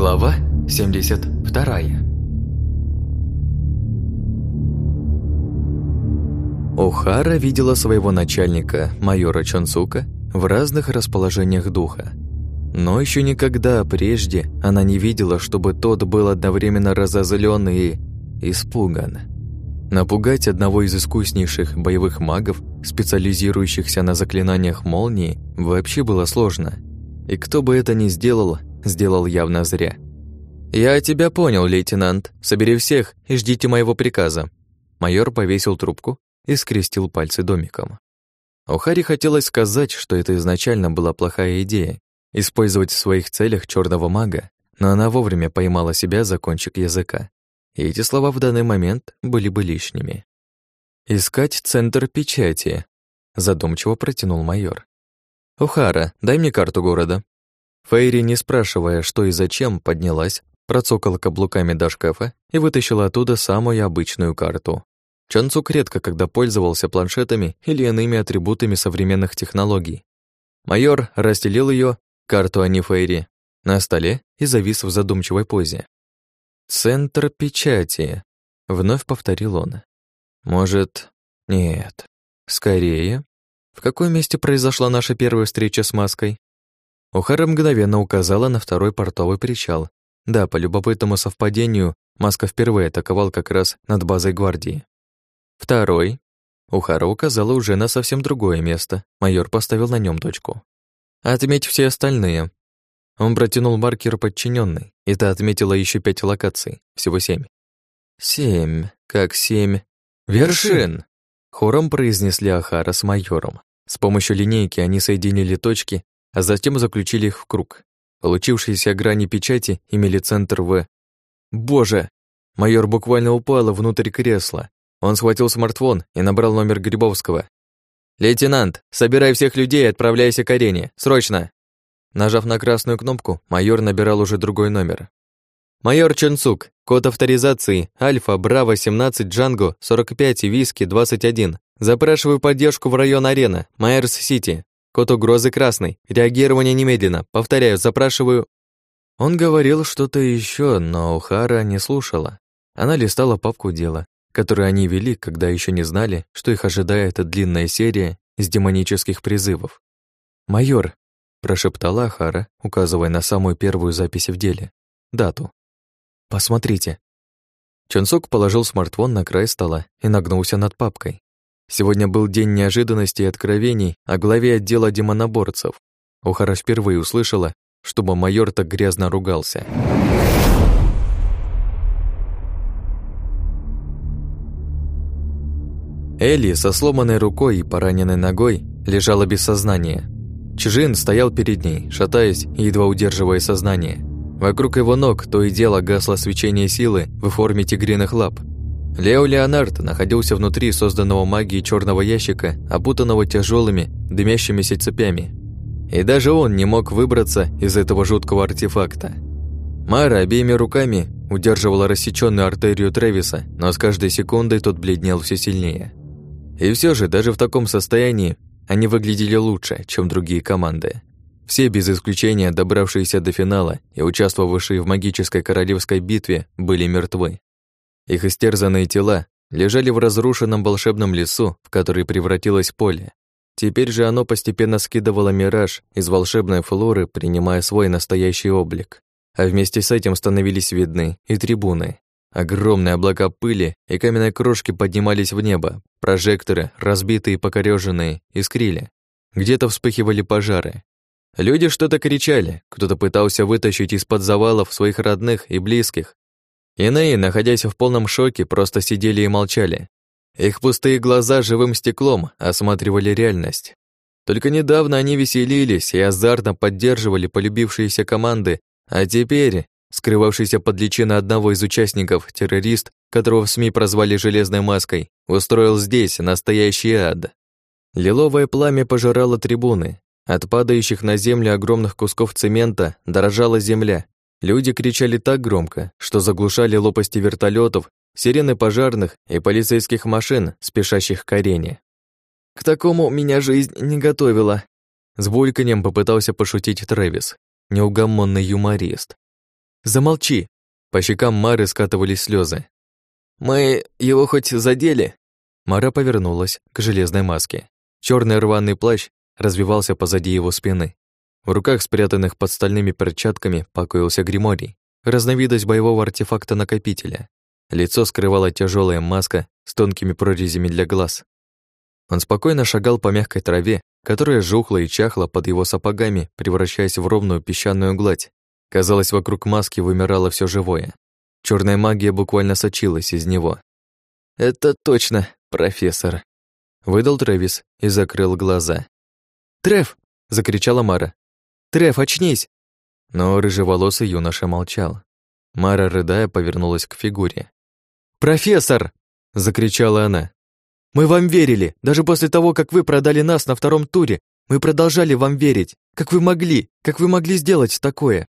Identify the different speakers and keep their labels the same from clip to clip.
Speaker 1: Глава 72 Охара видела своего начальника, майора Чонсука, в разных расположениях духа. Но еще никогда прежде она не видела, чтобы тот был одновременно разозлен и испуган. Напугать одного из искуснейших боевых магов, специализирующихся на заклинаниях молнии, вообще было сложно. И кто бы это ни сделал, сделал явно зря. «Я тебя понял, лейтенант. Собери всех и ждите моего приказа». Майор повесил трубку и скрестил пальцы домиком. У Хари хотелось сказать, что это изначально была плохая идея — использовать в своих целях черного мага, но она вовремя поймала себя за кончик языка и эти слова в данный момент были бы лишними. «Искать центр печати», — задумчиво протянул майор. «Ухара, дай мне карту города». Фейри, не спрашивая, что и зачем, поднялась, процокала каблуками до шкафа и вытащила оттуда самую обычную карту. Чанцук редко когда пользовался планшетами или иными атрибутами современных технологий. Майор расстелил ее, карту Ани Фейри, на столе и завис в задумчивой позе. «Центр печати», — вновь повторил он. «Может, нет. Скорее. В каком месте произошла наша первая встреча с маской?» Ухара мгновенно указала на второй портовый причал. Да, по любопытному совпадению, маска впервые атаковал как раз над базой гвардии. Второй. Ухара указала уже на совсем другое место. Майор поставил на нем точку. «Отметь все остальные. Он протянул маркер подчиненный, и та отметила еще пять локаций, всего семь. «Семь, как семь. Вершин!» Хором произнесли Ахара с майором. С помощью линейки они соединили точки, а затем заключили их в круг. Получившиеся грани печати имели центр В. «Боже!» Майор буквально упал внутрь кресла. Он схватил смартфон и набрал номер Грибовского. «Лейтенант, собирай всех людей и отправляйся к арене. Срочно!» Нажав на красную кнопку, майор набирал уже другой номер. «Майор Ченцук, код авторизации Альфа Браво 17 Джанго 45 и Виски 21. Запрашиваю поддержку в район Арена, Майерс-Сити. Код угрозы красный. Реагирование немедленно. Повторяю, запрашиваю...» Он говорил что-то еще, но Ухара не слушала. Она листала папку дела, которую они вели, когда еще не знали, что их ожидает длинная серия из демонических призывов. «Майор, прошептала Ахара, указывая на самую первую запись в деле. Дату. «Посмотрите». Чонсок положил смартфон на край стола и нагнулся над папкой. Сегодня был день неожиданностей и откровений о главе отдела демоноборцев. Ухара впервые услышала, чтобы майор так грязно ругался. Элли со сломанной рукой и пораненной ногой лежала без сознания. Чжин стоял перед ней, шатаясь и едва удерживая сознание. Вокруг его ног то и дело гасло свечение силы в форме тигриных лап. Лео Леонард находился внутри созданного магией черного ящика, опутанного тяжелыми, дымящимися цепями. И даже он не мог выбраться из этого жуткого артефакта. Мара обеими руками удерживала рассеченную артерию Тревиса, но с каждой секундой тот бледнел все сильнее. И все же, даже в таком состоянии, они выглядели лучше, чем другие команды. Все без исключения, добравшиеся до финала и участвовавшие в магической королевской битве, были мертвы. Их истерзанные тела лежали в разрушенном волшебном лесу, в который превратилось поле. Теперь же оно постепенно скидывало мираж из волшебной флоры, принимая свой настоящий облик. А вместе с этим становились видны и трибуны, Огромные облака пыли и каменной крошки поднимались в небо. Прожекторы, разбитые и покорёженные, искрили. Где-то вспыхивали пожары. Люди что-то кричали, кто-то пытался вытащить из-под завалов своих родных и близких. Иные, находясь в полном шоке, просто сидели и молчали. Их пустые глаза живым стеклом осматривали реальность. Только недавно они веселились и азартно поддерживали полюбившиеся команды, а теперь Скрывавшийся под личиной одного из участников, террорист, которого в СМИ прозвали «железной маской», устроил здесь настоящий ад. Лиловое пламя пожирало трибуны. От падающих на землю огромных кусков цемента дорожала земля. Люди кричали так громко, что заглушали лопасти вертолетов, сирены пожарных и полицейских машин, спешащих к арене. «К такому меня жизнь не готовила», с бульканьем попытался пошутить Трэвис, неугомонный юморист. Замолчи!» По щекам Мары скатывались слезы. «Мы его хоть задели?» Мара повернулась к железной маске. Черный рваный плащ развивался позади его спины. В руках, спрятанных под стальными перчатками, покоился гриморий, разновидность боевого артефакта-накопителя. Лицо скрывала тяжелая маска с тонкими прорезями для глаз. Он спокойно шагал по мягкой траве, которая жухла и чахла под его сапогами, превращаясь в ровную песчаную гладь. Казалось, вокруг маски вымирало все живое. Черная магия буквально сочилась из него. «Это точно, профессор», — выдал Трэвис и закрыл глаза. «Треф!» — закричала Мара. «Треф, очнись!» Но рыжеволосый юноша молчал. Мара, рыдая, повернулась к фигуре. «Профессор!» — закричала она. «Мы вам верили, даже после того, как вы продали нас на втором туре. Мы продолжали вам верить. Как вы могли? Как вы могли сделать такое?»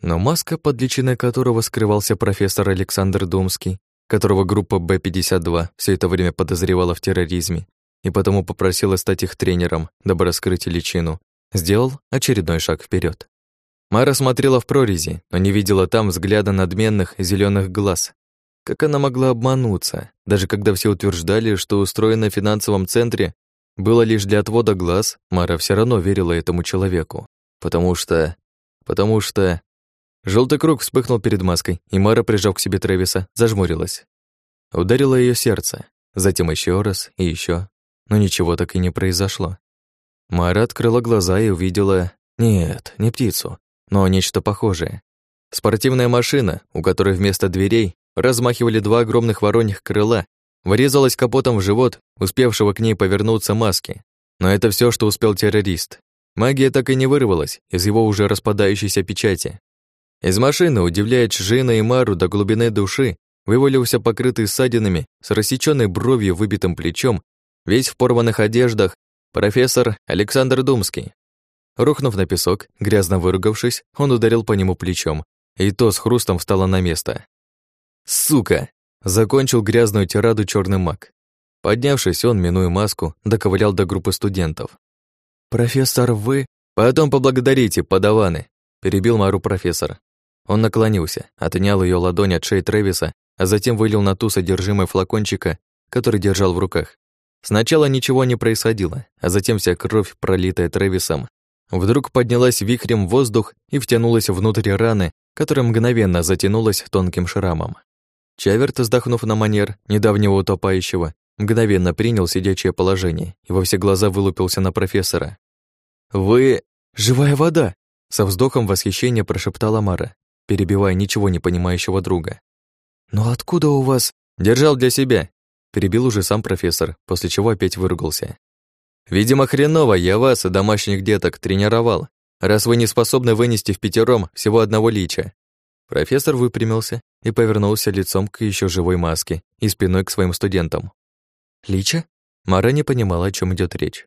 Speaker 1: Но маска, под личиной которого скрывался профессор Александр Думский, которого группа Б-52 все это время подозревала в терроризме и потому попросила стать их тренером, дабы раскрыть личину, сделал очередной шаг вперед. Мара смотрела в прорези, но не видела там взгляда надменных зеленых глаз. Как она могла обмануться, даже когда все утверждали, что устроено в финансовом центре было лишь для отвода глаз, Мара все равно верила этому человеку. Потому что... Потому что... Желтый круг вспыхнул перед маской, и Мара, прижав к себе Трэвиса, зажмурилась. Ударило ее сердце, затем еще раз и еще, но ничего так и не произошло. Мара открыла глаза и увидела... Нет, не птицу, но нечто похожее. Спортивная машина, у которой вместо дверей размахивали два огромных вороньих крыла, врезалась капотом в живот, успевшего к ней повернуться маски. Но это все, что успел террорист. Магия так и не вырвалась из его уже распадающейся печати. Из машины, удивляя Чжина и Мару до глубины души, вывалился покрытый ссадинами, с рассечённой бровью, выбитым плечом, весь в порванных одеждах, профессор Александр Думский. Рухнув на песок, грязно выругавшись, он ударил по нему плечом, и то с хрустом встало на место. «Сука!» — закончил грязную тираду черный маг. Поднявшись, он, минуя маску, доковылял до группы студентов. «Профессор, вы...» «Потом поблагодарите, подаваны», — перебил Мару профессор. Он наклонился, отнял ее ладонь от шеи Трэвиса, а затем вылил на ту содержимое флакончика, который держал в руках. Сначала ничего не происходило, а затем вся кровь, пролитая Трэвисом, вдруг поднялась вихрем в воздух и втянулась внутрь раны, которая мгновенно затянулась тонким шрамом. Чаверт, вздохнув на манер недавнего утопающего, мгновенно принял сидячее положение и во все глаза вылупился на профессора. «Вы... живая вода!» Со вздохом восхищения прошептала Мара перебивая ничего не понимающего друга. «Но откуда у вас...» «Держал для себя», — перебил уже сам профессор, после чего опять выругался. «Видимо, хреново я вас, домашних деток, тренировал, раз вы не способны вынести в пятером всего одного лича». Профессор выпрямился и повернулся лицом к еще живой маске и спиной к своим студентам. «Лича?» Мара не понимала, о чем идет речь.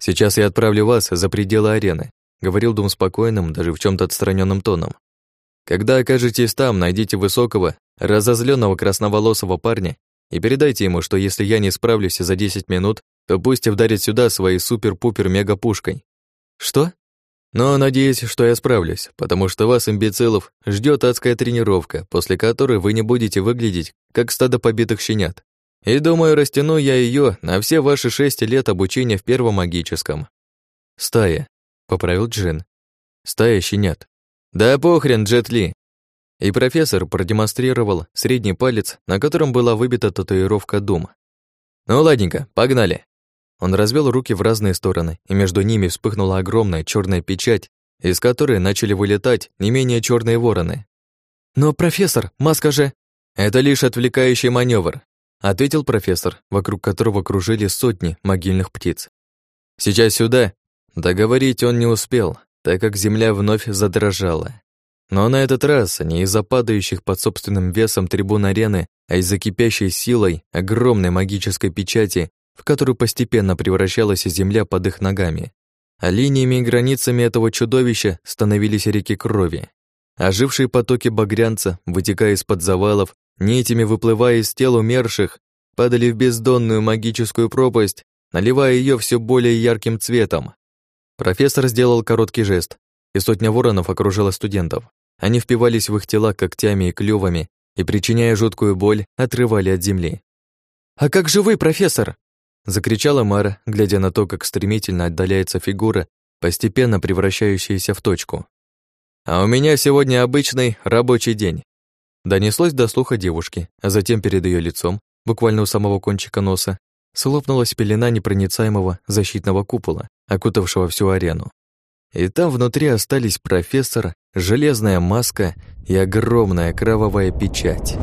Speaker 1: «Сейчас я отправлю вас за пределы арены», — говорил Дум спокойным, даже в чем то отстраненным тоном. Когда окажетесь там, найдите высокого, разозленного красноволосого парня и передайте ему, что если я не справлюсь за 10 минут, то пусть вдарит сюда своей супер-пупер-мега-пушкой. Что? Но надеюсь, что я справлюсь, потому что вас, имбецилов, ждет адская тренировка, после которой вы не будете выглядеть, как стадо побитых щенят. И думаю, растяну я ее на все ваши шесть лет обучения в первом магическом. Стая, поправил Джин. Стая щенят. «Да похрен, Джет Ли!» И профессор продемонстрировал средний палец, на котором была выбита татуировка Дума. «Ну ладненько, погнали!» Он развел руки в разные стороны, и между ними вспыхнула огромная черная печать, из которой начали вылетать не менее черные вороны. «Но, профессор, маска же...» «Это лишь отвлекающий маневр, ответил профессор, вокруг которого кружили сотни могильных птиц. «Сейчас сюда!» Договорить он не успел, так как земля вновь задрожала. Но на этот раз не из-за падающих под собственным весом трибун арены, а из-за кипящей силой огромной магической печати, в которую постепенно превращалась земля под их ногами. А линиями и границами этого чудовища становились реки крови. Ожившие потоки багрянца, вытекая из-под завалов, нитями выплывая из тел умерших, падали в бездонную магическую пропасть, наливая ее все более ярким цветом. Профессор сделал короткий жест, и сотня воронов окружила студентов. Они впивались в их тела когтями и клювами и, причиняя жуткую боль, отрывали от земли. «А как же вы, профессор?» Закричала Мара, глядя на то, как стремительно отдаляется фигура, постепенно превращающаяся в точку. «А у меня сегодня обычный рабочий день». Донеслось до слуха девушки, а затем перед ее лицом, буквально у самого кончика носа, слопнулась пелена непроницаемого защитного купола, окутавшего всю арену. И там внутри остались профессор, железная маска и огромная кровавая печать.